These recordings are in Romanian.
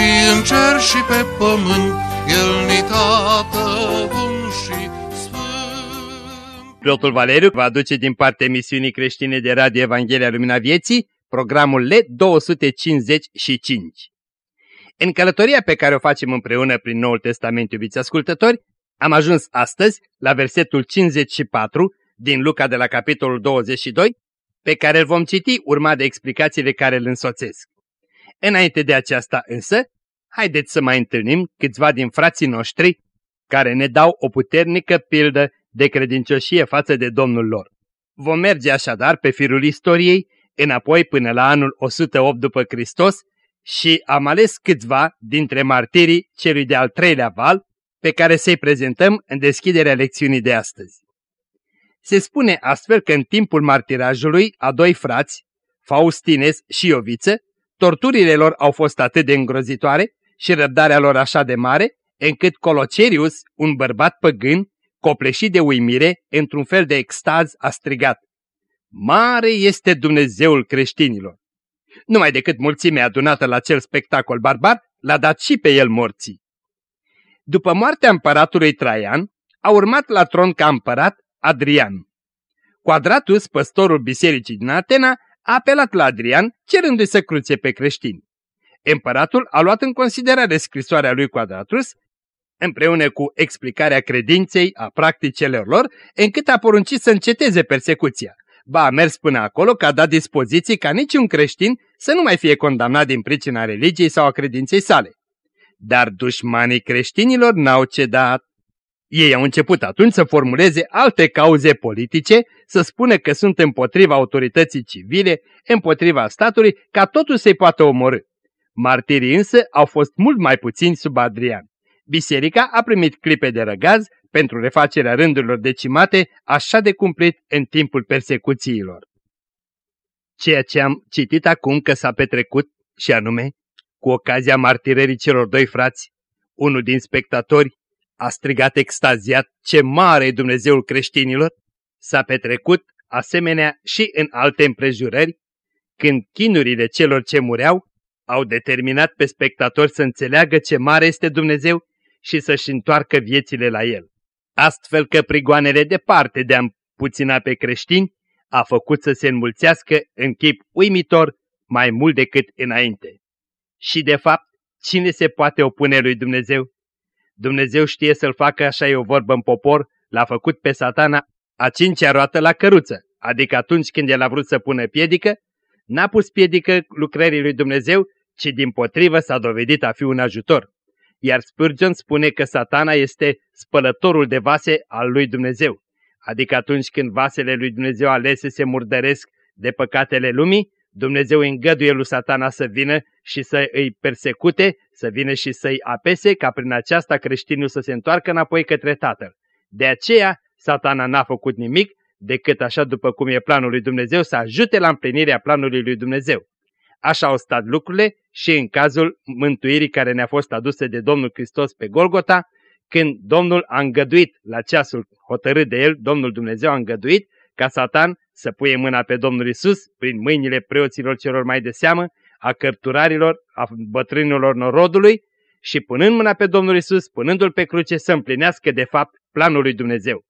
și în cer și pe pământ, El ni tată bun și sfânt. Preotul Valeriu va aduce din partea emisiunii creștine de Radio Evanghelia Lumina Vieții programul L 255. În călătoria pe care o facem împreună prin Noul Testament, iubiți ascultători, am ajuns astăzi la versetul 54 din Luca de la capitolul 22, pe care îl vom citi urma de explicațiile care îl însoțesc. Înainte de aceasta însă, haideți să mai întâlnim câțiva din frații noștri care ne dau o puternică pildă de credincioșie față de Domnul lor. Vom merge așadar pe firul istoriei înapoi până la anul 108 după Hristos și am ales câțiva dintre martirii celui de-al treilea val pe care să-i prezentăm în deschiderea lecțiunii de astăzi. Se spune astfel că în timpul martirajului a doi frați, Faustines și Ioviță, torturile lor au fost atât de îngrozitoare și răbdarea lor așa de mare, încât Colocerius, un bărbat păgân, copleșit de uimire, într-un fel de extaz, a strigat. Mare este Dumnezeul creștinilor! Numai decât mulțimea adunată la cel spectacol barbar l-a dat și pe el morții. După moartea împăratului Traian, a urmat la tron ca împărat Adrian. Quadratus, păstorul bisericii din Atena, a apelat la Adrian, cerându-i să cruțe pe creștini. Împăratul a luat în considerare scrisoarea lui Quadratus, împreună cu explicarea credinței, a practicelor lor, încât a poruncit să înceteze persecuția. Ba a mers până acolo că a dat dispoziții ca niciun creștin să nu mai fie condamnat din pricina religiei sau a credinței sale. Dar dușmanii creștinilor n-au cedat. Ei au început atunci să formuleze alte cauze politice, să spună că sunt împotriva autorității civile, împotriva statului, ca totul să-i poată omorâ. Martirii însă au fost mult mai puțini sub Adrian. Biserica a primit clipe de răgaz pentru refacerea rândurilor decimate așa de cumplit în timpul persecuțiilor. Ceea ce am citit acum că s-a petrecut, și anume, cu ocazia martirării celor doi frați, unul din spectatori a strigat extaziat ce mare e Dumnezeul creștinilor, s-a petrecut asemenea și în alte împrejurări, când chinurile celor ce mureau au determinat pe spectatori să înțeleagă ce mare este Dumnezeu și să-și întoarcă viețile la El. Astfel că prigoanele departe de a împuțina pe creștini a făcut să se înmulțească în chip uimitor mai mult decât înainte. Și de fapt, cine se poate opune lui Dumnezeu? Dumnezeu știe să-l facă, așa e o vorbă în popor, l-a făcut pe satana a cincea roată la căruță, adică atunci când el a vrut să pună piedică, n-a pus piedică lucrării lui Dumnezeu, ci din potrivă s-a dovedit a fi un ajutor. Iar Spurgeon spune că satana este spălătorul de vase al lui Dumnezeu, adică atunci când vasele lui Dumnezeu alese se murdăresc de păcatele lumii, Dumnezeu îngăduie lui satana să vină și să îi persecute, să vină și să-i apese, ca prin aceasta creștinul să se întoarcă înapoi către Tatăl. De aceea, satana n-a făcut nimic decât așa după cum e planul lui Dumnezeu să ajute la împlinirea planului lui Dumnezeu. Așa au stat lucrurile și în cazul mântuirii care ne-a fost adusă de Domnul Hristos pe Golgota, când Domnul a îngăduit la ceasul hotărât de el, Domnul Dumnezeu a îngăduit ca Satan să puie mâna pe Domnul Isus prin mâinile preoților celor mai de seamă, a cărturarilor, a bătrânilor norodului și punând mâna pe Domnul Isus, punându-l pe cruce să împlinească de fapt planul lui Dumnezeu.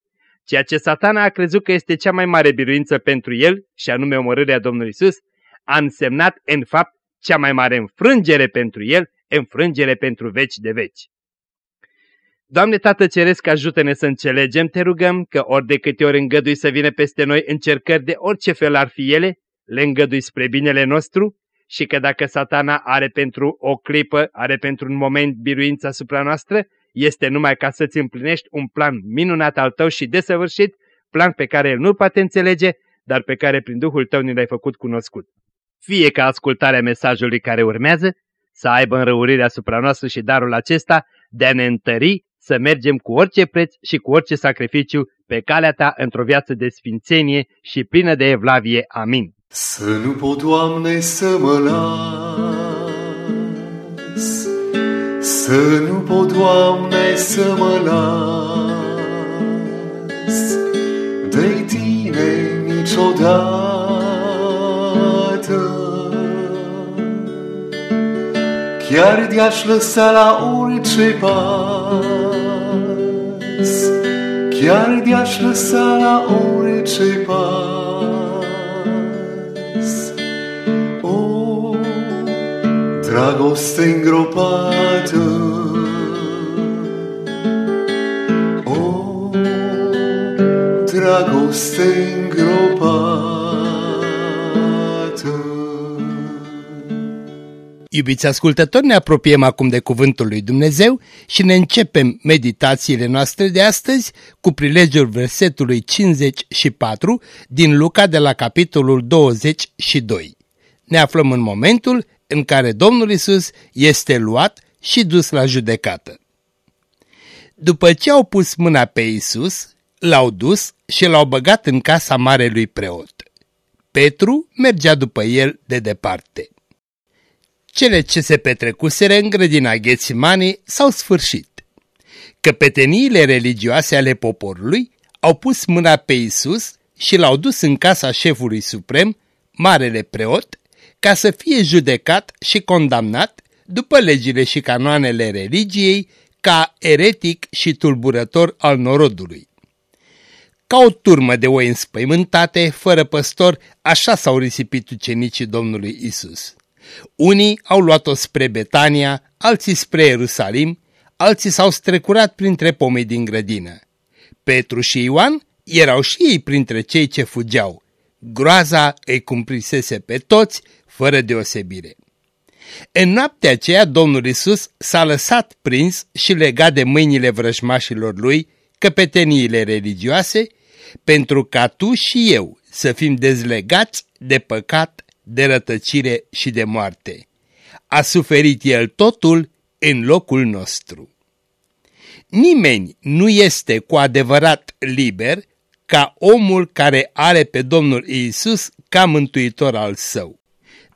Ceea ce satana a crezut că este cea mai mare biruință pentru el, și anume omorârea Domnului Isus, a însemnat în fapt cea mai mare înfrângere pentru el, înfrângere pentru veci de veci. Doamne Tată Ceresc, ajută-ne să înțelegem, te rugăm, că ori de câte ori îngădui să vină peste noi încercări de orice fel ar fi ele, le îngădui spre binele nostru și că dacă satana are pentru o clipă, are pentru un moment biruința asupra noastră, este numai ca să-ți împlinești un plan minunat al tău și desăvârșit, plan pe care el nu poate înțelege, dar pe care prin Duhul tău ni l-ai făcut cunoscut. Fie ca ascultarea mesajului care urmează să aibă înrăurire asupra noastră și darul acesta de a ne întări să mergem cu orice preț și cu orice sacrificiu pe calea ta într-o viață de sfințenie și plină de evlavie. Amin. Să nu pot, Doamne, să mă las, Să nu pot, Doamne, să mă las de Tine niciodată. Chiar de-aș lăsa la orice pas, Chiar de-aș lăsa la orice pas. O, dragoste îngropată, O, dragoste îngropată, Iubiți ascultători, ne apropiem acum de Cuvântul lui Dumnezeu și ne începem meditațiile noastre de astăzi cu prilejul versetului 54 din Luca de la capitolul 22. Ne aflăm în momentul în care Domnul Isus este luat și dus la judecată. După ce au pus mâna pe Isus, l-au dus și l-au băgat în casa marelui preot. Petru mergea după el de departe. Cele ce se petrecuseră în grădina Ghețimanii s-au sfârșit. Căpeteniile religioase ale poporului au pus mâna pe Isus și l-au dus în casa șefului suprem, marele preot, ca să fie judecat și condamnat după legile și canoanele religiei ca eretic și tulburător al norodului. Ca o turmă de oi înspăimântate, fără păstor, așa s-au risipit ucenicii Domnului Isus. Unii au luat-o spre Betania, alții spre Ierusalim, alții s-au strecurat printre pomii din grădină. Petru și Ioan erau și ei printre cei ce fugeau. Groaza îi cumprisese pe toți, fără deosebire. În noaptea aceea, Domnul Isus s-a lăsat prins și legat de mâinile vrăjmașilor lui, căpeteniile religioase, pentru ca tu și eu să fim dezlegați de păcat de rătăcire și de moarte. A suferit El totul în locul nostru. Nimeni nu este cu adevărat liber ca omul care are pe Domnul Iisus ca mântuitor al său.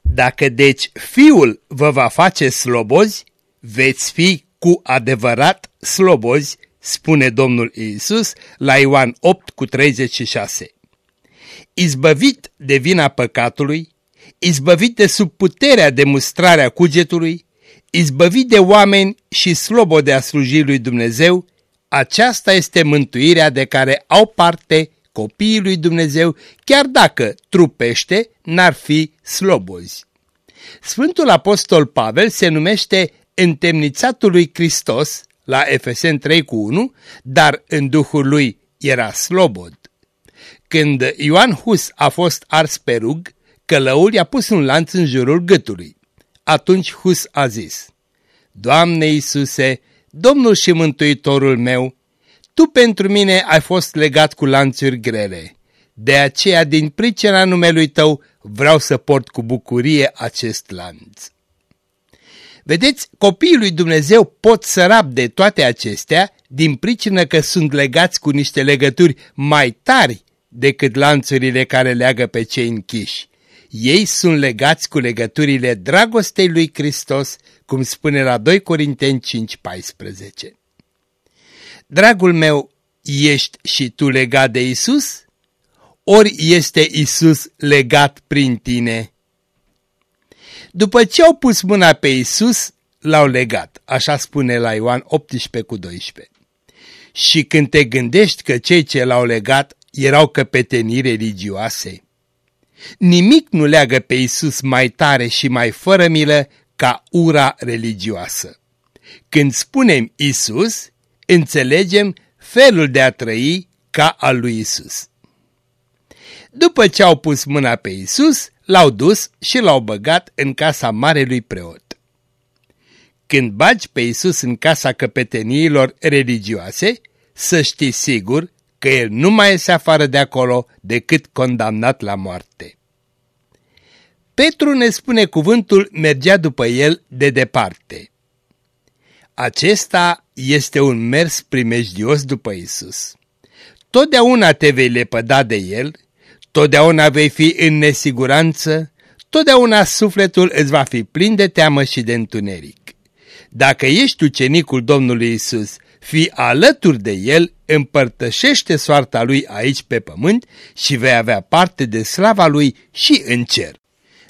Dacă deci Fiul vă va face slobozi, veți fi cu adevărat slobozi, spune Domnul Iisus la Ioan 8 cu 36. Izbăvit de vina păcatului, izbăvit de sub puterea de mustrarea cugetului, izbăvit de oameni și slobo de a sluji lui Dumnezeu, aceasta este mântuirea de care au parte copiii lui Dumnezeu, chiar dacă trupește n-ar fi slobozi. Sfântul Apostol Pavel se numește întemnițatul lui Hristos la Efesen 3 cu 1, dar în duhul lui era slobod. Când Ioan Hus a fost ars pe rug, Călăul i-a pus un lanț în jurul gâtului. Atunci Hus a zis, Doamne Iisuse, Domnul și Mântuitorul meu, Tu pentru mine ai fost legat cu lanțuri grele. De aceea, din pricina numelui Tău, vreau să port cu bucurie acest lanț. Vedeți, copiii lui Dumnezeu pot să de toate acestea din pricină că sunt legați cu niște legături mai tari decât lanțurile care leagă pe cei închiși. Ei sunt legați cu legăturile dragostei lui Hristos, cum spune la 2 Corinteni 5:14. Dragul meu, ești și tu legat de Isus? Ori este Isus legat prin tine? După ce au pus mâna pe Isus, l-au legat, așa spune la Ioan 18 cu 12. Și când te gândești că cei ce l-au legat erau căpetenii religioase, Nimic nu leagă pe Isus mai tare și mai fără milă ca ura religioasă. Când spunem Isus, înțelegem felul de a trăi ca al lui Isus. După ce au pus mâna pe Isus, l-au dus și l-au băgat în casa marelui preot. Când bagi pe Isus în casa căpeteniilor religioase, să știi sigur că el nu mai iese afară de acolo decât condamnat la moarte. Petru ne spune cuvântul mergea după el de departe. Acesta este un mers primejdios după Isus. Totdeauna te vei lepăda de el, totdeauna vei fi în nesiguranță, totdeauna sufletul îți va fi plin de teamă și de întuneric. Dacă ești ucenicul Domnului Isus, fi alături de el, împărtășește soarta lui aici pe pământ și vei avea parte de slava lui și în cer.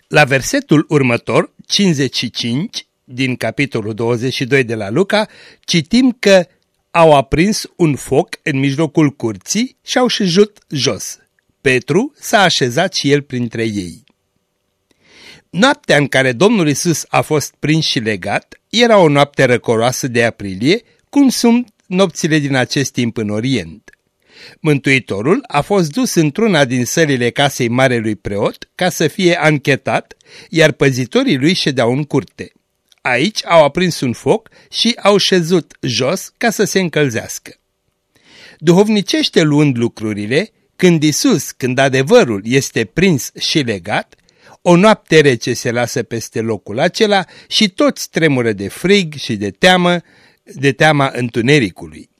La versetul următor, 55, din capitolul 22 de la Luca, citim că au aprins un foc în mijlocul curții și au șezut jos. Petru s-a așezat și el printre ei. Noaptea în care Domnul Isus a fost prins și legat era o noapte răcoroasă de aprilie, cum sunt nopțile din acest timp în Orient. Mântuitorul a fost dus într-una din sălile casei marelui preot ca să fie anchetat, iar păzitorii lui ședeau în curte. Aici au aprins un foc și au șezut jos ca să se încălzească. Duhovnicește luând lucrurile, când Isus, când adevărul este prins și legat, o noapte rece se lasă peste locul acela și toți tremură de frig și de teamă, de teama întunericului.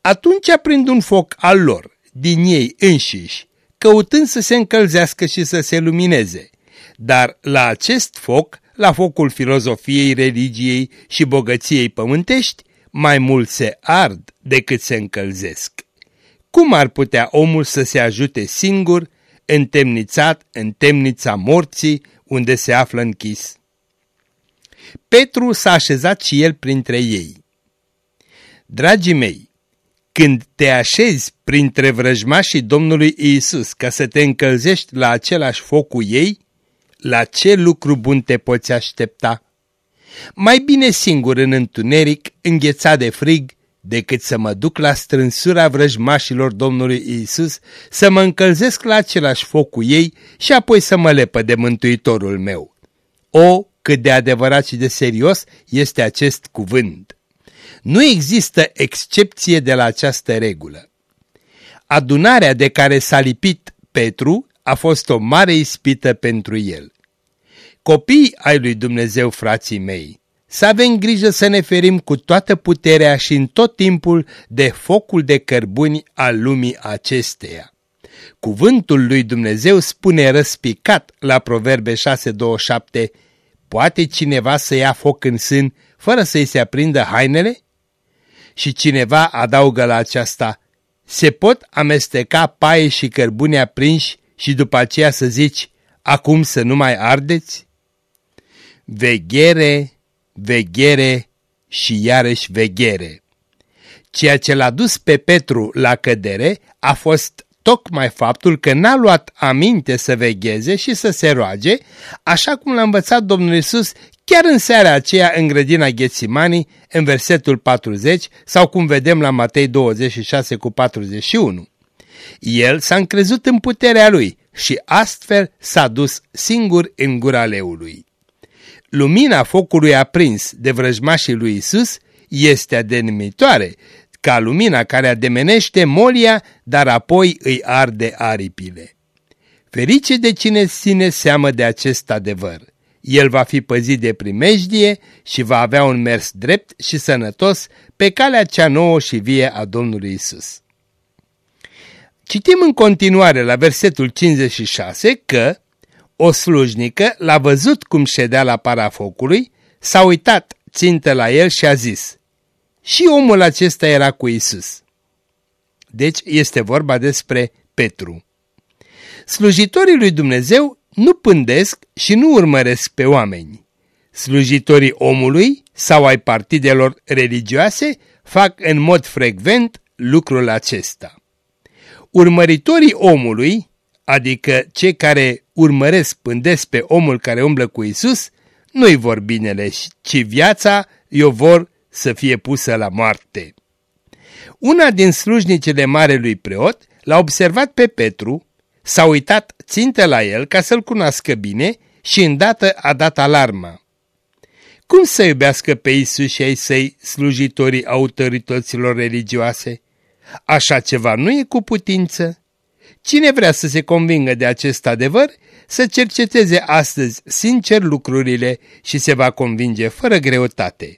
Atunci aprind un foc al lor, din ei înșiși, căutând să se încălzească și să se lumineze. Dar la acest foc, la focul filozofiei, religiei și bogăției pământești, mai mult se ard decât se încălzesc. Cum ar putea omul să se ajute singur, întemnițat în temnița morții, unde se află închis? Petru s-a așezat și el printre ei. Dragii mei, când te așezi printre vrăjmașii Domnului Isus ca să te încălzești la același foc cu ei, la ce lucru bun te poți aștepta? Mai bine singur în întuneric, înghețat de frig, decât să mă duc la strânsura vrăjmașilor Domnului Isus, să mă încălzesc la același foc cu ei și apoi să mă lepă de Mântuitorul meu. O, cât de adevărat și de serios este acest cuvânt! Nu există excepție de la această regulă. Adunarea de care s-a lipit Petru a fost o mare ispită pentru el. Copii ai lui Dumnezeu, frații mei, să avem grijă să ne ferim cu toată puterea și în tot timpul de focul de cărbuni al lumii acesteia. Cuvântul lui Dumnezeu spune răspicat la Proverbe 6.27 Poate cineva să ia foc în sân fără să-i se aprindă hainele? Și cineva adaugă la aceasta, se pot amesteca paie și cărbune aprinși și după aceea să zici, acum să nu mai ardeți? Veghere, veghere și iarăși veghere. Ceea ce l-a dus pe Petru la cădere a fost tocmai faptul că n-a luat aminte să vegheze și să se roage, așa cum l-a învățat Domnul Isus chiar în seara aceea în grădina Ghețimanii, în versetul 40, sau cum vedem la Matei 26 cu 41. El s-a încrezut în puterea lui și astfel s-a dus singur în gura leului. Lumina focului aprins de vrăjmașii lui Isus este adenumitoare, ca lumina care ademenește molia, dar apoi îi arde aripile. Ferice de cine ține seamă de acest adevăr. El va fi păzit de primejdie și va avea un mers drept și sănătos pe calea cea nouă și vie a Domnului Isus. Citim în continuare la versetul 56 că o slujnică l-a văzut cum ședea la parafocului, s-a uitat țintă la el și a zis, și omul acesta era cu Isus. Deci este vorba despre Petru. Slujitorii lui Dumnezeu nu pândesc și nu urmăresc pe oameni. Slujitorii omului sau ai partidelor religioase fac în mod frecvent lucrul acesta. Urmăritorii omului, adică cei care urmăresc, pândesc pe omul care umblă cu Isus, nu-i vor binele, ci viața i-o vor să fie pusă la moarte. Una din slujnicele marelui preot l-a observat pe Petru, s-a uitat țintă la el ca să-l cunoască bine și îndată a dat alarma. Cum să iubească pe Isus și ai săi slujitorii autorităților religioase? Așa ceva nu e cu putință. Cine vrea să se convingă de acest adevăr, să cerceteze astăzi sincer lucrurile și se va convinge fără greutate.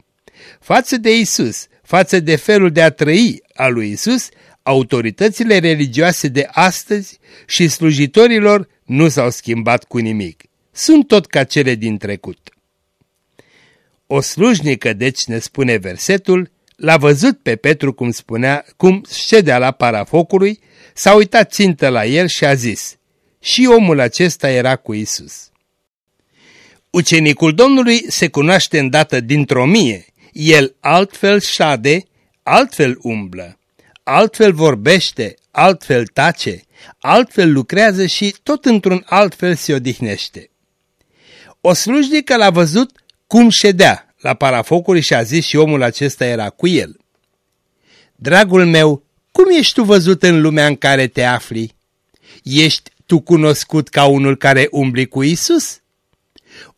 Față de Isus, față de felul de a trăi al lui Isus, autoritățile religioase de astăzi și slujitorilor nu s-au schimbat cu nimic. Sunt tot ca cele din trecut. O slujnică, deci ne spune versetul, l-a văzut pe Petru cum spunea, cum ședea la parafocului, s-a uitat țintă la el și a zis, și omul acesta era cu Isus. Ucenicul Domnului se cunoaște îndată dintr-o mie, el altfel șade, altfel umblă, altfel vorbește, altfel tace, altfel lucrează și tot într-un alt fel se odihnește. O slujnică l-a văzut cum ședea la parafocul și a zis și omul acesta era cu el. Dragul meu, cum ești tu văzut în lumea în care te afli? Ești tu cunoscut ca unul care umbli cu Isus?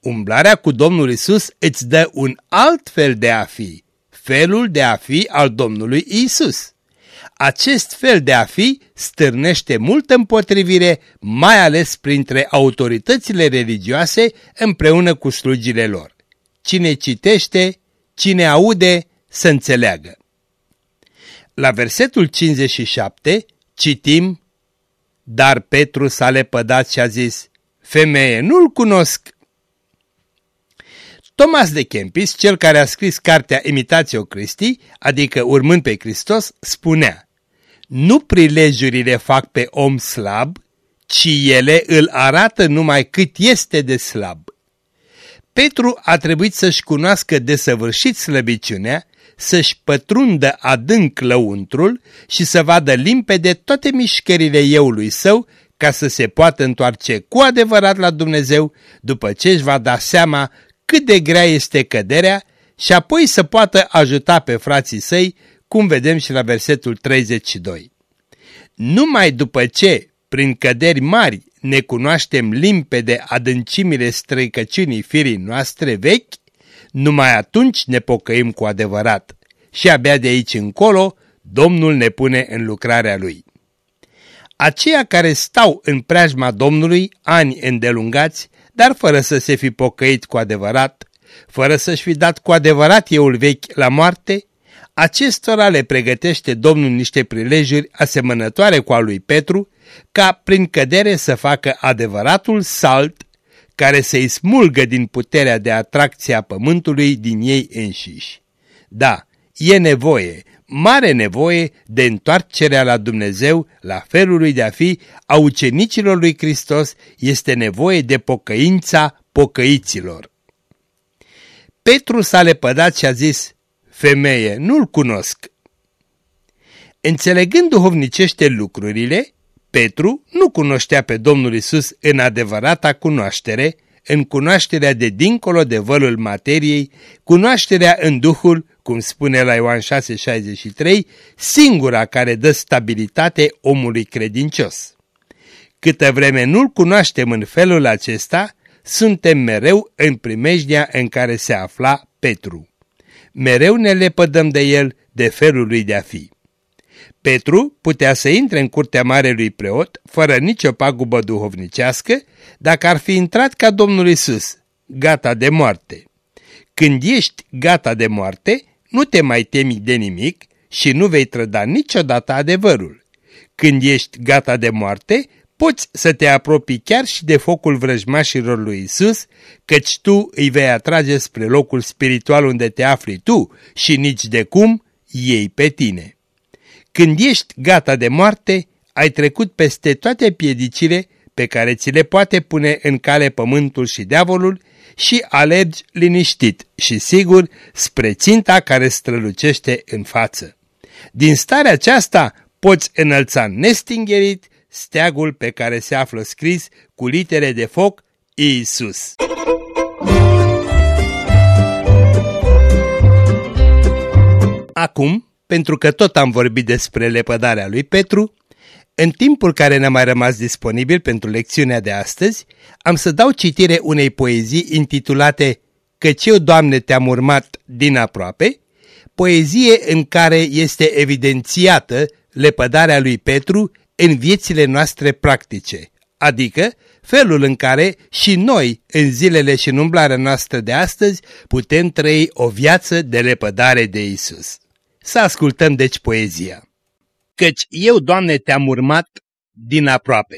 Umblarea cu Domnul Isus îți dă un alt fel de a fi, felul de a fi al Domnului Isus. Acest fel de a fi stârnește multă împotrivire, mai ales printre autoritățile religioase împreună cu slugile lor. Cine citește, cine aude, să înțeleagă. La versetul 57 citim, Dar Petru s-a lepădat și a zis, Femeie, nu-l cunosc. Thomas de Kempis, cel care a scris cartea Imitatio Christi, adică urmând pe Hristos, spunea, Nu prilejurile fac pe om slab, ci ele îl arată numai cât este de slab. Petru a trebuit să-și cunoască desăvârșit slăbiciunea, să-și pătrundă adânc lăuntrul și să vadă limpede toate mișcările eului său ca să se poată întoarce cu adevărat la Dumnezeu după ce își va da seama cât de grea este căderea și apoi să poată ajuta pe frații săi, cum vedem și la versetul 32. Numai după ce, prin căderi mari, ne cunoaștem limpede adâncimile străicăciunii firii noastre vechi, numai atunci ne pocăim cu adevărat și abia de aici încolo Domnul ne pune în lucrarea Lui. Aceia care stau în preajma Domnului ani îndelungați, dar fără să se fi pocăit cu adevărat, fără să-și fi dat cu adevărat euul vechi la moarte, acestora le pregătește Domnul niște prilejuri asemănătoare cu a lui Petru, ca prin cădere să facă adevăratul salt care să-i smulgă din puterea de atracție a pământului din ei înșiși. Da, e nevoie, mare nevoie de întoarcerea la Dumnezeu, la felul lui de a fi, a ucenicilor lui Hristos, este nevoie de pocăința pocăiților. Petru s-a lepădat și a zis, femeie, nu-l cunosc. Înțelegând duhovnicește lucrurile, Petru nu cunoștea pe Domnul Isus în adevărata cunoaștere, în cunoașterea de dincolo de vălul materiei, cunoașterea în Duhul, cum spune la Ioan 6,63, singura care dă stabilitate omului credincios. Câtă vreme nu-L cunoaștem în felul acesta, suntem mereu în primejdea în care se afla Petru. Mereu ne lepădăm de el, de felul lui de a fi. Petru putea să intre în curtea marelui preot fără nicio pagubă duhovnicească dacă ar fi intrat ca Domnul Isus, gata de moarte. Când ești gata de moarte, nu te mai temi de nimic și nu vei trăda niciodată adevărul. Când ești gata de moarte, poți să te apropii chiar și de focul vrăjmașilor lui Isus, căci tu îi vei atrage spre locul spiritual unde te afli tu și nici de cum ei pe tine. Când ești gata de moarte, ai trecut peste toate piedicile pe care ți le poate pune în cale pământul și diavolul și alergi liniștit și sigur spre ținta care strălucește în față. Din starea aceasta poți înălța nestingerit steagul pe care se află scris cu litere de foc Iisus. Acum, pentru că tot am vorbit despre lepădarea lui Petru, în timpul care ne-a mai rămas disponibil pentru lecțiunea de astăzi, am să dau citire unei poezii intitulate Căci eu, Doamne, te-am urmat din aproape, poezie în care este evidențiată lepădarea lui Petru în viețile noastre practice, adică felul în care și noi, în zilele și în umblarea noastră de astăzi, putem trăi o viață de lepădare de Isus. Să ascultăm deci poezia. Căci eu, Doamne, te-am urmat din aproape.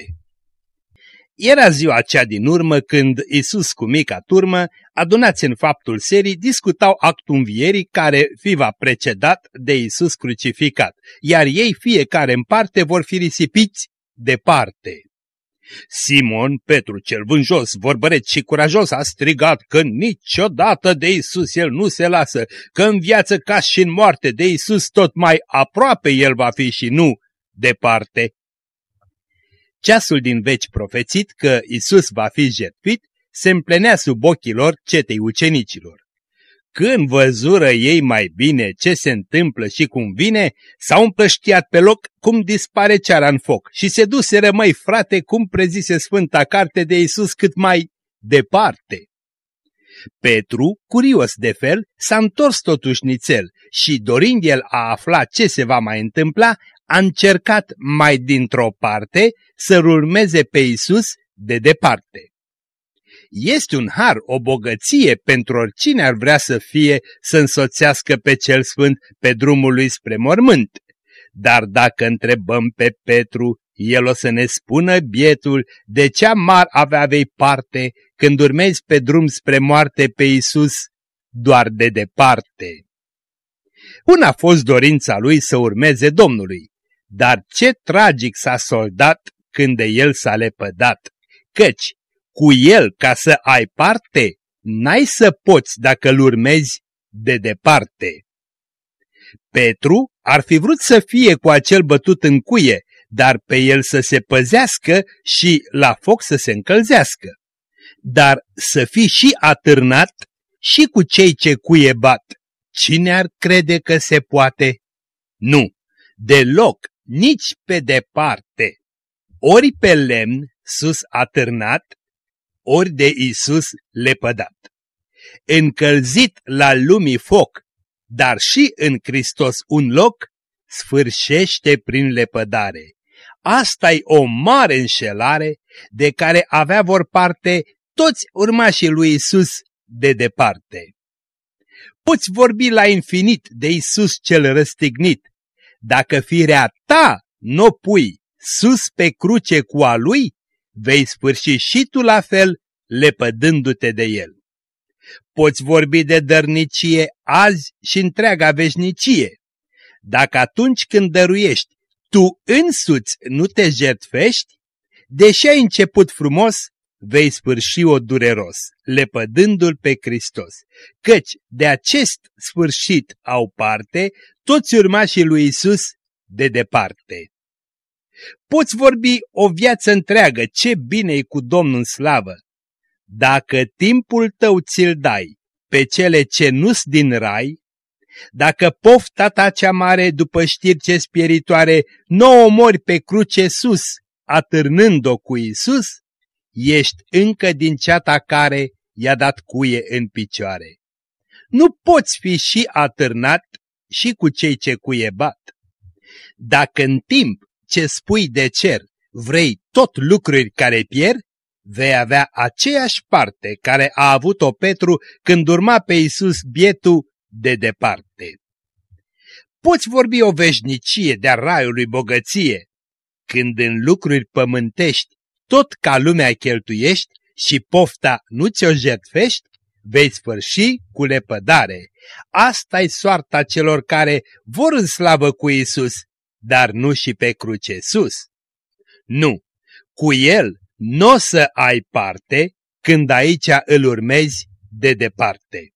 Era ziua aceea din urmă când Isus cu mica turmă, adunați în faptul serii, discutau actul învierii care fi va precedat de Isus crucificat, iar ei fiecare în parte vor fi risipiți departe. Simon, Petru cel vânjos, vorbăreț și curajos, a strigat că niciodată de Isus el nu se lasă, că în viață ca și în moarte de Isus tot mai aproape el va fi și nu departe. Ceasul din veci profețit că Isus va fi jertfit se împlenea sub ochii lor cetei ucenicilor. Când văzură ei mai bine ce se întâmplă și cum vine, s-au împrăștiat pe loc cum dispare ceara în foc și se duseră mai frate cum prezise Sfânta Carte de Iisus cât mai departe. Petru, curios de fel, s-a întors totuși nițel și dorind el a afla ce se va mai întâmpla, a încercat mai dintr-o parte să-l urmeze pe Iisus de departe. Este un har, o bogăție pentru oricine ar vrea să fie să însoțească pe cel sfânt pe drumul lui spre mormânt. Dar dacă întrebăm pe Petru, el o să ne spună bietul de ce amar avea vei parte când urmezi pe drum spre moarte pe Isus doar de departe. Una a fost dorința lui să urmeze Domnului, dar ce tragic s-a soldat când de el s-a lepădat, căci cu el ca să ai parte, n-ai să poți dacă îl urmezi de departe. Petru ar fi vrut să fie cu acel bătut în cuie, dar pe el să se păzească și la foc să se încălzească. Dar să fii și atârnat și cu cei ce cuie bat, cine ar crede că se poate? Nu, deloc, nici pe departe. Ori pe lemn, sus atârnat, ori de Isus lepădat. Încălzit la lumii foc, dar și în Hristos un loc, sfârșește prin lepădare. asta e o mare înșelare de care avea vor parte toți urmașii lui Isus de departe. Poți vorbi la infinit de Isus cel răstignit, dacă firea ta nu pui sus pe cruce cu a lui, vei sfârși și tu la fel, lepădându-te de el. Poți vorbi de dărnicie azi și întreaga veșnicie. Dacă atunci când dăruiești, tu însuți nu te jertfești, deși ai început frumos, vei sfârși-o dureros, lepădându-l pe Hristos, căci de acest sfârșit au parte toți urmașii lui Isus de departe. Poți vorbi o viață întreagă, ce bine e cu Domnul în slavă. Dacă timpul tău ți-l dai pe cele ce nu-s din rai, dacă pofta ta cea mare după știri ce spiritoare nu o mori pe cruce sus, atârnând-o cu Isus, ești încă din ceata care i-a dat cuie în picioare. Nu poți fi și atârnat și cu cei ce cuie bat. Dacă în timp ce spui de cer vrei tot lucruri care pierd, vei avea aceeași parte care a avut-o Petru când urma pe Iisus bietul de departe. Poți vorbi o veșnicie de-a raiului bogăție, când în lucruri pământești tot ca lumea cheltuiești și pofta nu ți-o jertfești, vei sfârși cu lepădare. asta e soarta celor care vor în slavă cu Isus, dar nu și pe cruce sus. Nu, cu el nu o să ai parte când aici îl urmezi de departe.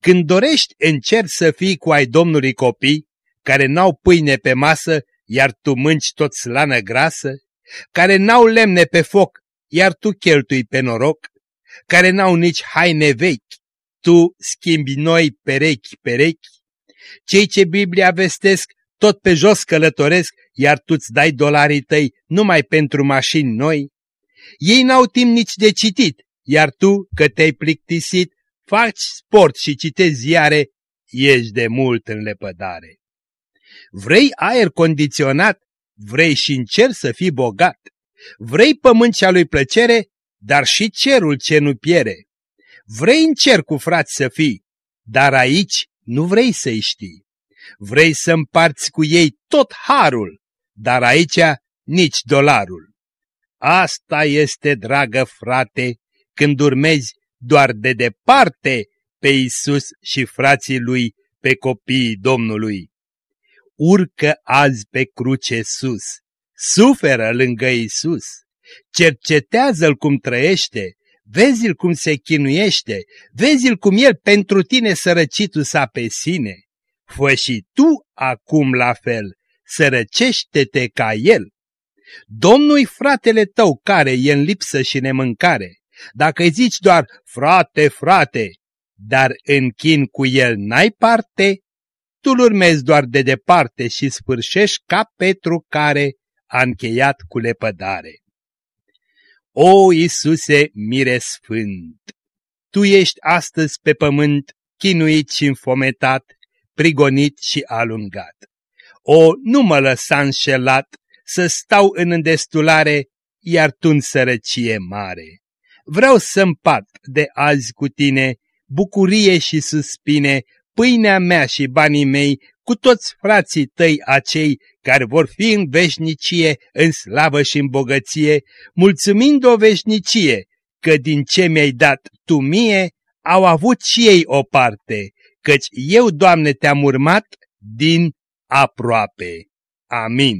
Când dorești în cer să fii cu ai Domnului copii, care n-au pâine pe masă, iar tu mânci tot slană grasă, care n-au lemne pe foc, iar tu cheltui pe noroc, care n-au nici haine vechi, tu schimbi noi perechi perechi, cei ce Biblia vestesc tot pe jos călătoresc, iar tu-ți dai dolarii tăi numai pentru mașini noi? Ei n-au timp nici de citit, iar tu, că te-ai plictisit, faci sport și citezi ziare, ești de mult în lepădare. Vrei aer condiționat? Vrei și în cer să fii bogat? Vrei pământ cea lui plăcere, dar și cerul ce nu piere. Vrei în cer cu frați să fii, dar aici nu vrei să-i știi. Vrei să împarți cu ei tot harul, dar aici nici dolarul. Asta este, dragă frate, când urmezi doar de departe pe Isus și frații lui, pe copiii Domnului. Urcă azi pe cruce sus, suferă lângă Isus, cercetează-l cum trăiește, vezi-l cum se chinuiește, vezi-l cum el pentru tine sărăcitul sa pe sine. Fă și tu acum la fel, sărăcește-te ca el. Domnul-i fratele tău care e în lipsă și nemâncare. Dacă îi zici doar, frate, frate, dar în chin cu el n-ai parte, tu-l urmezi doar de departe și sfârșești ca Petru care a încheiat cu lepădare. O, Iisuse, mire sfânt! Tu ești astăzi pe pământ chinuit și înfometat, prigonit și alungat. O, nu mă lăsa înșelat să stau în îndestulare, iar tu în sărăcie mare. Vreau să împat de azi cu tine bucurie și suspine, pâinea mea și banii mei, cu toți frații tăi acei care vor fi în veșnicie, în slavă și în bogăție, mulțumind o veșnicie, că din ce mi-ai dat tu mie, au avut și ei o parte, căci eu, Doamne, te-am urmat din aproape. Amin.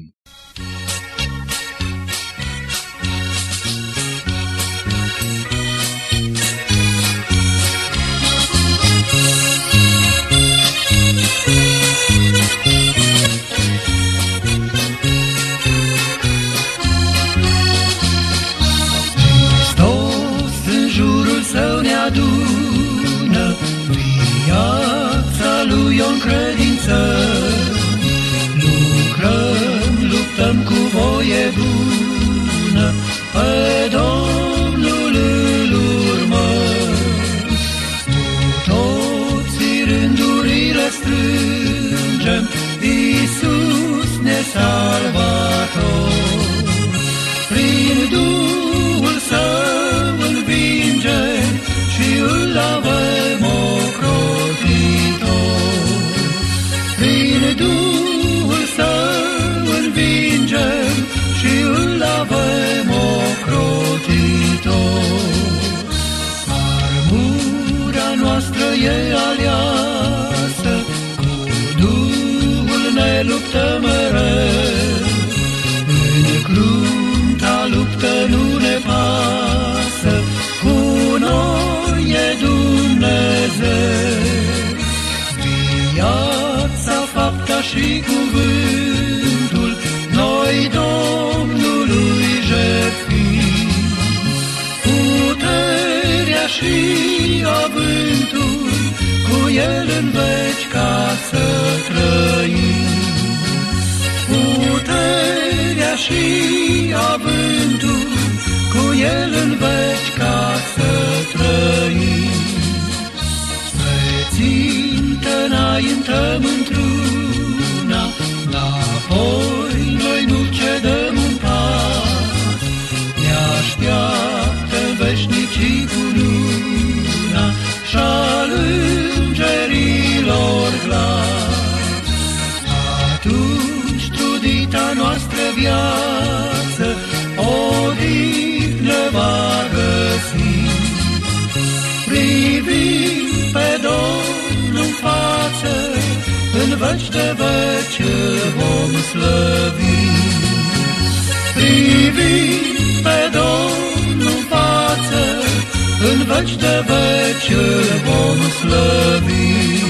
Și cuvântul noi Domnului jertfim. Puterea și avântul cu El în veci ca să trăim. Puterea și avântul cu El în veci ca să trăim. Veci de veci vom slăvi. Privim pe Domnul față, în veci de veci vom slăvi.